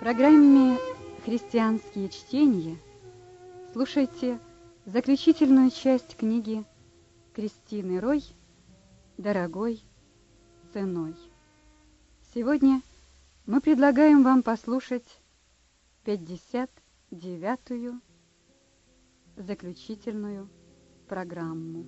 программе «Христианские чтения» слушайте заключительную часть книги Кристины Рой «Дорогой ценой». Сегодня мы предлагаем вам послушать 59-ю заключительную программу.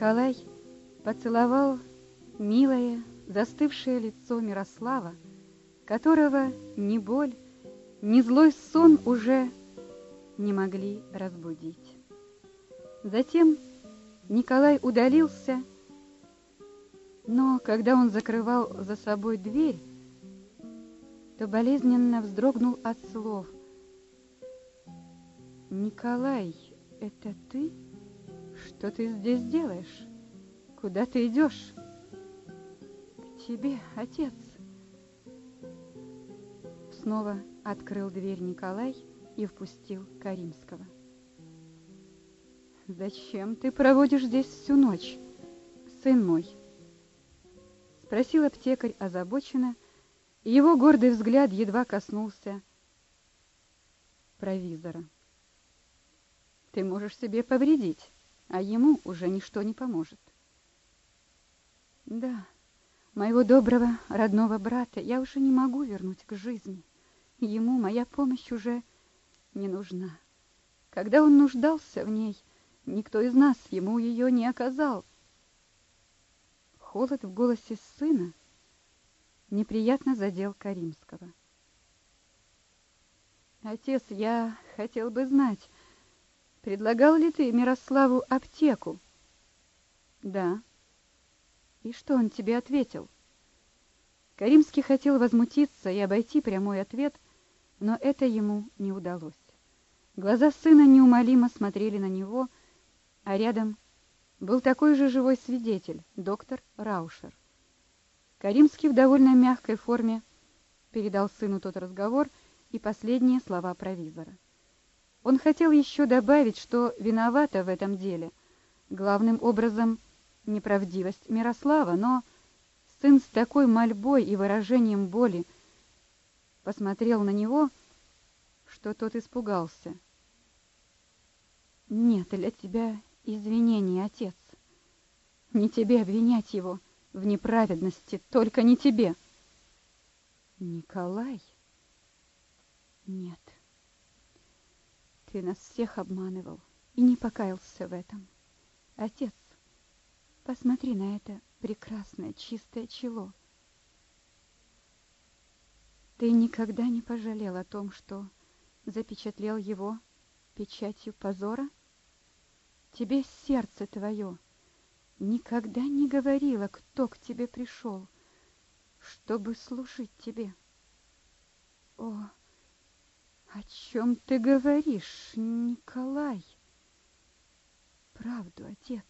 Николай поцеловал милое, застывшее лицо Мирослава, которого ни боль, ни злой сон уже не могли разбудить. Затем Николай удалился, но когда он закрывал за собой дверь, то болезненно вздрогнул от слов. «Николай, это ты?» Что ты здесь делаешь? Куда ты идешь? К тебе, отец. Снова открыл дверь Николай и впустил Каримского. Зачем ты проводишь здесь всю ночь, сын мой? Спросил аптекарь озабоченно, и его гордый взгляд едва коснулся провизора. Ты можешь себе повредить а ему уже ничто не поможет. Да, моего доброго родного брата я уже не могу вернуть к жизни. Ему моя помощь уже не нужна. Когда он нуждался в ней, никто из нас ему ее не оказал. Холод в голосе сына неприятно задел Каримского. Отец, я хотел бы знать, Предлагал ли ты Мирославу аптеку? Да. И что он тебе ответил? Каримский хотел возмутиться и обойти прямой ответ, но это ему не удалось. Глаза сына неумолимо смотрели на него, а рядом был такой же живой свидетель, доктор Раушер. Каримский в довольно мягкой форме передал сыну тот разговор и последние слова провизора. Он хотел еще добавить, что виновата в этом деле главным образом неправдивость Мирослава, но сын с такой мольбой и выражением боли посмотрел на него, что тот испугался. «Нет для тебя извинений, отец. Не тебе обвинять его в неправедности, только не тебе». «Николай?» «Нет». Ты нас всех обманывал и не покаялся в этом. Отец, посмотри на это прекрасное чистое чело. Ты никогда не пожалел о том, что запечатлел его печатью позора? Тебе сердце твое никогда не говорило, кто к тебе пришел, чтобы служить тебе. О, о чем ты говоришь, Николай? Правду, отец.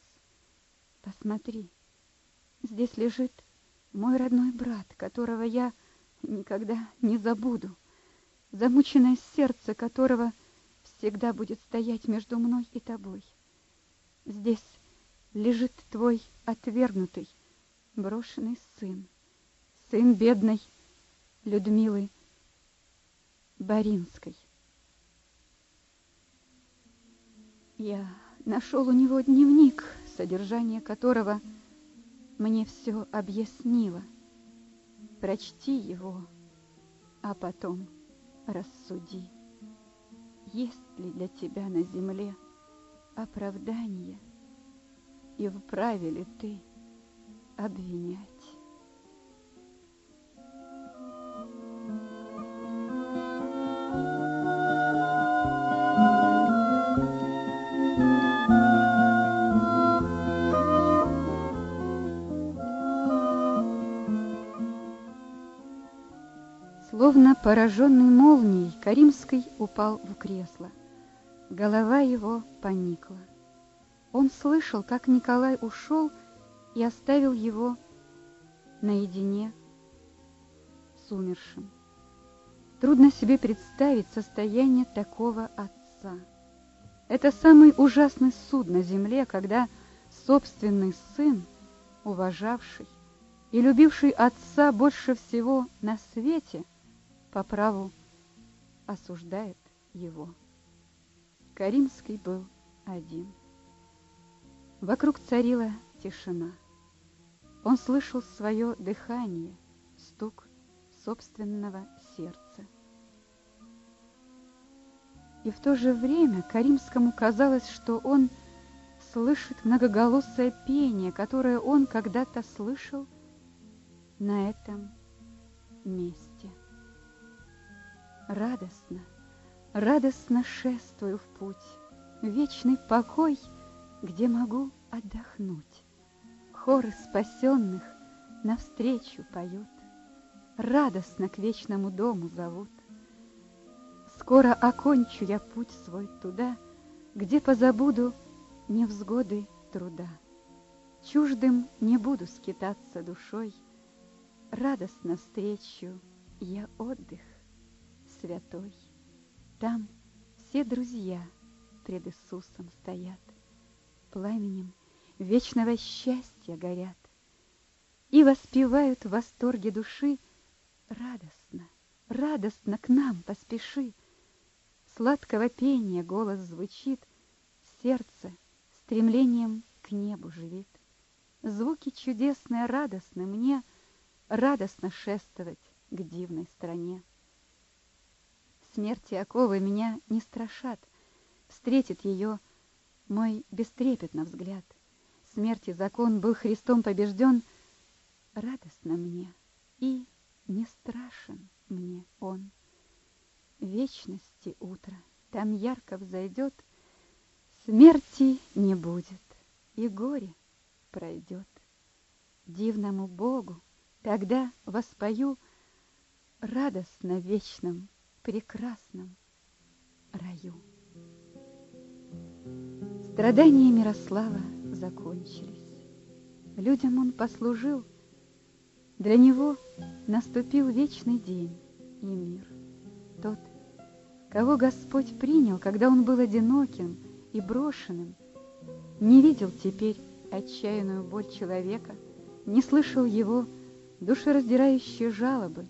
Посмотри, здесь лежит мой родной брат, которого я никогда не забуду, замученное сердце которого всегда будет стоять между мной и тобой. Здесь лежит твой отвергнутый, брошенный сын, сын бедной Людмилы Боринской. Я нашел у него дневник, содержание которого мне все объяснило. Прочти его, а потом рассуди. Есть ли для тебя на земле оправдание, и вправе ли ты обвинять? Пораженный молнией, Каримский упал в кресло. Голова его поникла. Он слышал, как Николай ушел и оставил его наедине с умершим. Трудно себе представить состояние такого отца. Это самый ужасный суд на земле, когда собственный сын, уважавший и любивший отца больше всего на свете, по праву осуждает его. Каримский был один. Вокруг царила тишина. Он слышал свое дыхание, стук собственного сердца. И в то же время Каримскому казалось, что он слышит многоголосое пение, которое он когда-то слышал на этом месте. Радостно, радостно шествую в путь, вечный покой, где могу отдохнуть. Хоры спасенных навстречу поют, радостно к вечному дому зовут. Скоро окончу я путь свой туда, где позабуду невзгоды труда. Чуждым не буду скитаться душой, радостно встречу я отдых святой. Там все друзья пред Иисусом стоят, Пламенем вечного счастья горят И воспевают в восторге души Радостно, радостно к нам поспеши. Сладкого пения голос звучит, Сердце стремлением к небу живит. Звуки чудесные, радостны мне, Радостно шествовать к дивной стране. Смерти оковы меня не страшат, Встретит ее мой бестрепетно взгляд. Смерти закон был Христом побежден, Радостно мне и не страшен мне он. Вечности утро там ярко взойдет, Смерти не будет, и горе пройдет. Дивному Богу тогда воспою Радостно вечном, прекрасном раю. Страдания Мирослава закончились. Людям он послужил, Для него наступил вечный день и мир. Тот, кого Господь принял, когда он был одиноким и брошенным, не видел теперь отчаянную боль человека, не слышал его душераздирающие жалобы,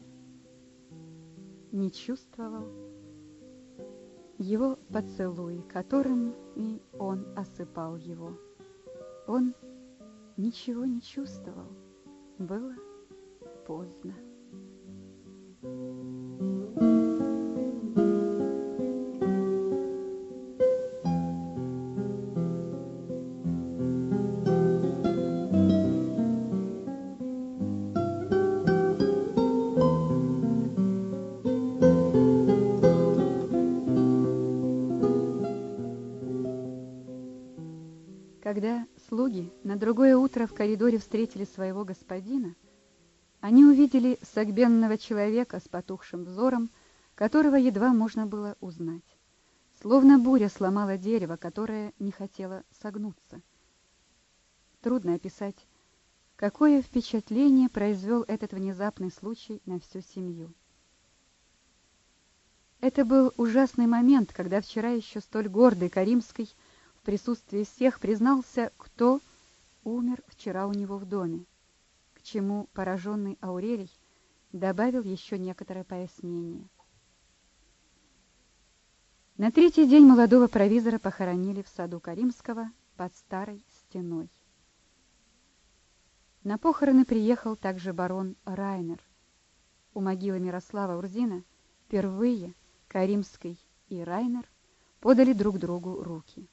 не чувствовал его поцелуи, которым и он осыпал его. Он ничего не чувствовал. Было поздно. Когда слуги на другое утро в коридоре встретили своего господина, они увидели согбенного человека с потухшим взором, которого едва можно было узнать. Словно буря сломала дерево, которое не хотело согнуться. Трудно описать, какое впечатление произвел этот внезапный случай на всю семью. Это был ужасный момент, когда вчера еще столь гордый Каримский в присутствии всех признался, кто умер вчера у него в доме, к чему пораженный Аурелий добавил еще некоторое пояснение. На третий день молодого провизора похоронили в саду Каримского под старой стеной. На похороны приехал также барон Райнер. У могилы Мирослава Урзина впервые Каримский и Райнер подали друг другу руки.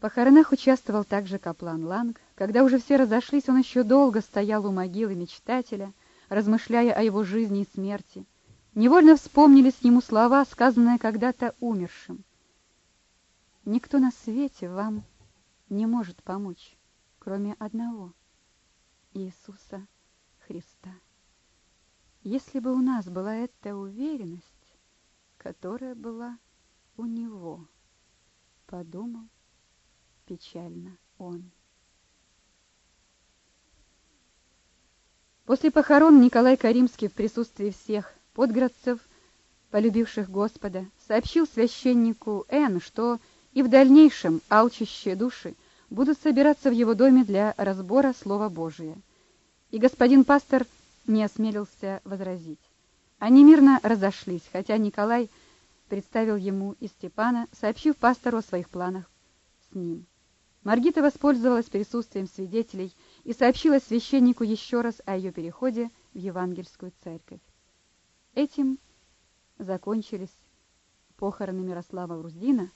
Похоронах участвовал также каплан Ланг. Когда уже все разошлись, он еще долго стоял у могилы мечтателя, размышляя о его жизни и смерти. Невольно вспомнились ему слова, сказанные когда-то умершим. «Никто на свете вам не может помочь, кроме одного — Иисуса Христа». Если бы у нас была эта уверенность, которая была у него, подумал печально он. После похорон Николай Каримский в присутствии всех подгородцев, полюбивших Господа, сообщил священнику Н, что и в дальнейшем алчащие души будут собираться в его доме для разбора Слова Божия. И господин пастор не осмелился возразить. Они мирно разошлись, хотя Николай представил ему и Степана, сообщив пастору о своих планах с ним. Маргита воспользовалась присутствием свидетелей и сообщила священнику еще раз о ее переходе в Евангельскую церковь. Этим закончились похороны Мирослава Груздина,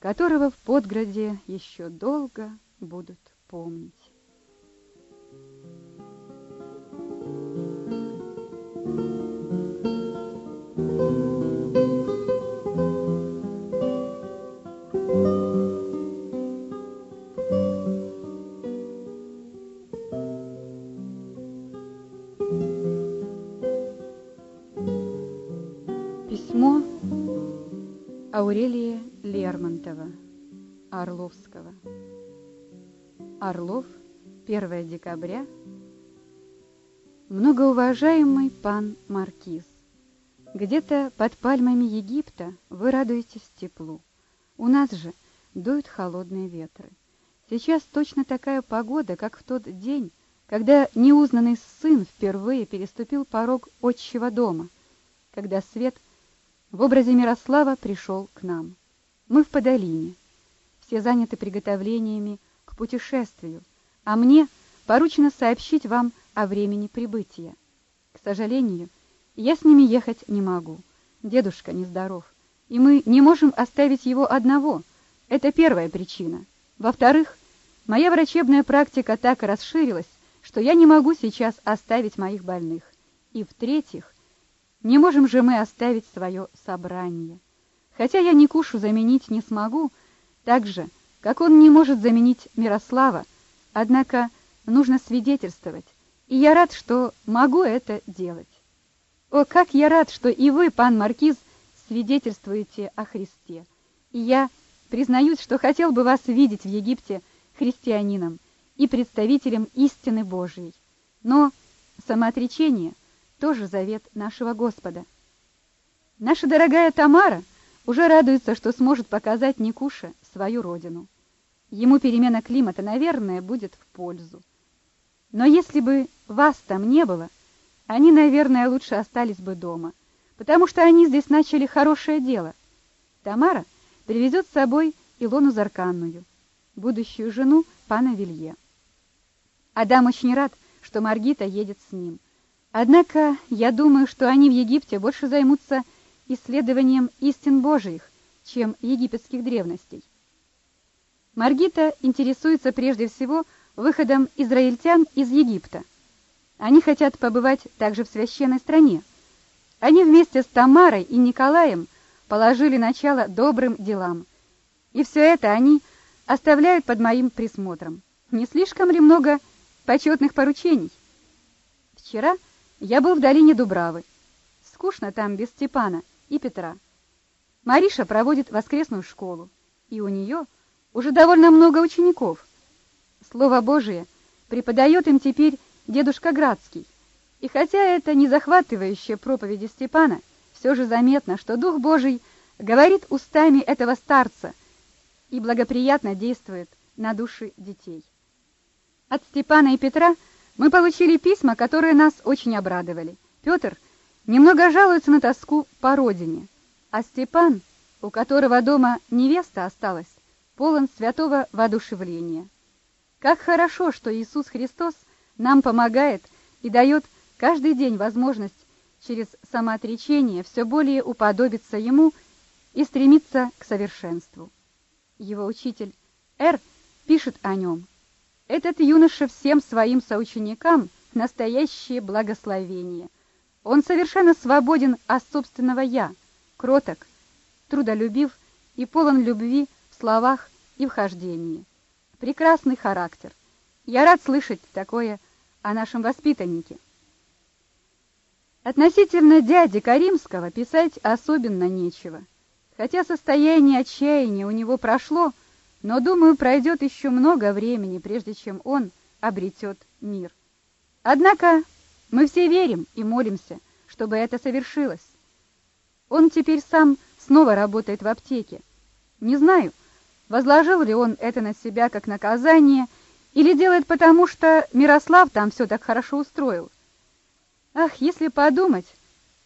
которого в Подграде еще долго будут помнить. Аурелия Лермонтова, Орловского. Орлов, 1 декабря. Многоуважаемый пан Маркиз, где-то под пальмами Египта вы радуетесь теплу. У нас же дуют холодные ветры. Сейчас точно такая погода, как в тот день, когда неузнанный сын впервые переступил порог отчего дома, когда свет – в образе Мирослава пришел к нам. Мы в Подолине. Все заняты приготовлениями к путешествию, а мне поручено сообщить вам о времени прибытия. К сожалению, я с ними ехать не могу. Дедушка нездоров, и мы не можем оставить его одного. Это первая причина. Во-вторых, моя врачебная практика так расширилась, что я не могу сейчас оставить моих больных. И в-третьих, не можем же мы оставить свое собрание. Хотя я Никушу заменить не смогу, так же, как он не может заменить Мирослава, однако нужно свидетельствовать, и я рад, что могу это делать. О, как я рад, что и вы, пан Маркиз, свидетельствуете о Христе. И я признаюсь, что хотел бы вас видеть в Египте христианином и представителем истины Божией. Но самоотречение тоже завет нашего Господа. Наша дорогая Тамара уже радуется, что сможет показать Никуше свою родину. Ему перемена климата, наверное, будет в пользу. Но если бы вас там не было, они, наверное, лучше остались бы дома, потому что они здесь начали хорошее дело. Тамара привезет с собой Илону Зарканную, будущую жену пана Вилье. Адам очень рад, что Маргита едет с ним – Однако я думаю, что они в Египте больше займутся исследованием истин Божиих, чем египетских древностей. Маргита интересуется прежде всего выходом израильтян из Египта. Они хотят побывать также в священной стране. Они вместе с Тамарой и Николаем положили начало добрым делам. И все это они оставляют под моим присмотром. Не слишком ли много почетных поручений? Вчера я был в долине Дубравы. Скучно там без Степана и Петра. Мариша проводит воскресную школу, и у нее уже довольно много учеников. Слово Божие преподает им теперь дедушка Градский. И хотя это не захватывающая проповеди Степана, все же заметно, что Дух Божий говорит устами этого старца и благоприятно действует на души детей. От Степана и Петра – мы получили письма, которые нас очень обрадовали. Петр немного жалуется на тоску по родине, а Степан, у которого дома невеста осталась, полон святого воодушевления. Как хорошо, что Иисус Христос нам помогает и дает каждый день возможность через самоотречение все более уподобиться Ему и стремиться к совершенству. Его учитель Р. пишет о нем. Этот юноша всем своим соученикам настоящее благословение. Он совершенно свободен от собственного «я», кроток, трудолюбив и полон любви в словах и в хождении. Прекрасный характер. Я рад слышать такое о нашем воспитаннике. Относительно дяди Каримского писать особенно нечего. Хотя состояние отчаяния у него прошло, но, думаю, пройдет еще много времени, прежде чем он обретет мир. Однако мы все верим и молимся, чтобы это совершилось. Он теперь сам снова работает в аптеке. Не знаю, возложил ли он это на себя как наказание или делает потому, что Мирослав там все так хорошо устроил. Ах, если подумать,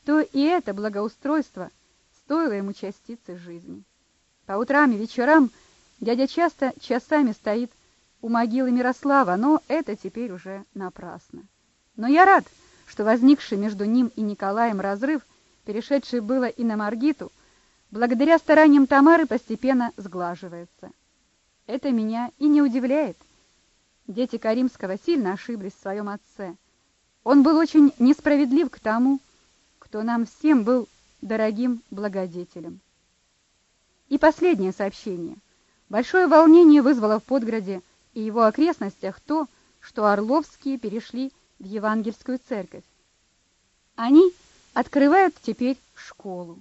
то и это благоустройство стоило ему частицы жизни. По утрам и вечерам дядя часто часами стоит у могилы Мирослава, но это теперь уже напрасно. Но я рад, что возникший между ним и Николаем разрыв, перешедший было и на Маргиту, благодаря стараниям Тамары постепенно сглаживается. Это меня и не удивляет. Дети Каримского сильно ошиблись в своем отце. Он был очень несправедлив к тому, кто нам всем был дорогим благодетелем. И последнее сообщение. Большое волнение вызвало в Подграде и его окрестностях то, что Орловские перешли в Евангельскую церковь. Они открывают теперь школу.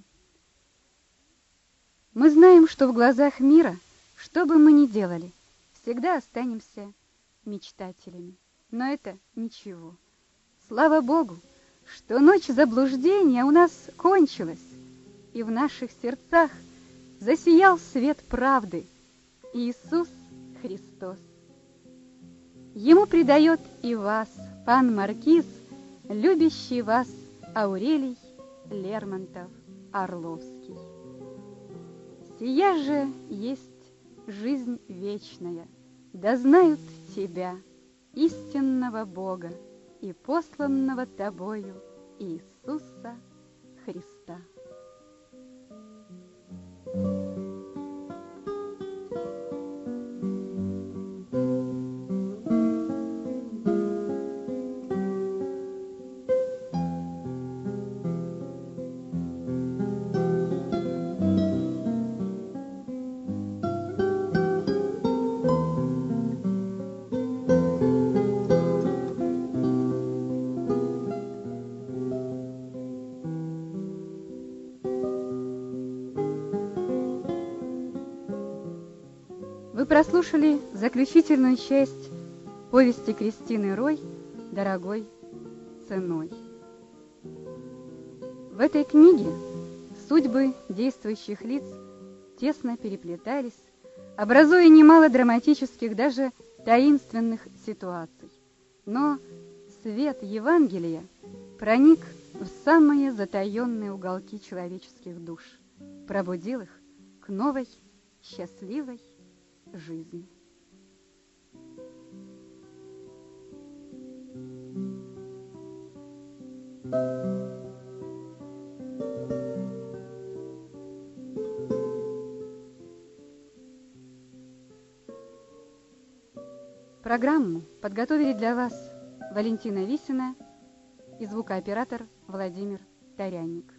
Мы знаем, что в глазах мира, что бы мы ни делали, всегда останемся мечтателями. Но это ничего. Слава Богу, что ночь заблуждения у нас кончилась, и в наших сердцах засиял свет правды Иисус Христос. Ему предает и вас, пан Маркиз, любящий вас Аурелий Лермонтов Орловский. Сия же есть жизнь вечная, да знают тебя, истинного Бога и посланного тобою Иисуса Христа. Вы прослушали заключительную часть повести Кристины Рой «Дорогой ценой». В этой книге судьбы действующих лиц тесно переплетались, образуя немало драматических, даже таинственных ситуаций. Но свет Евангелия проник в самые затаенные уголки человеческих душ, пробудил их к новой, счастливой жизни. Программу подготовили для вас Валентина Висина и звукооператор Владимир Тарянник.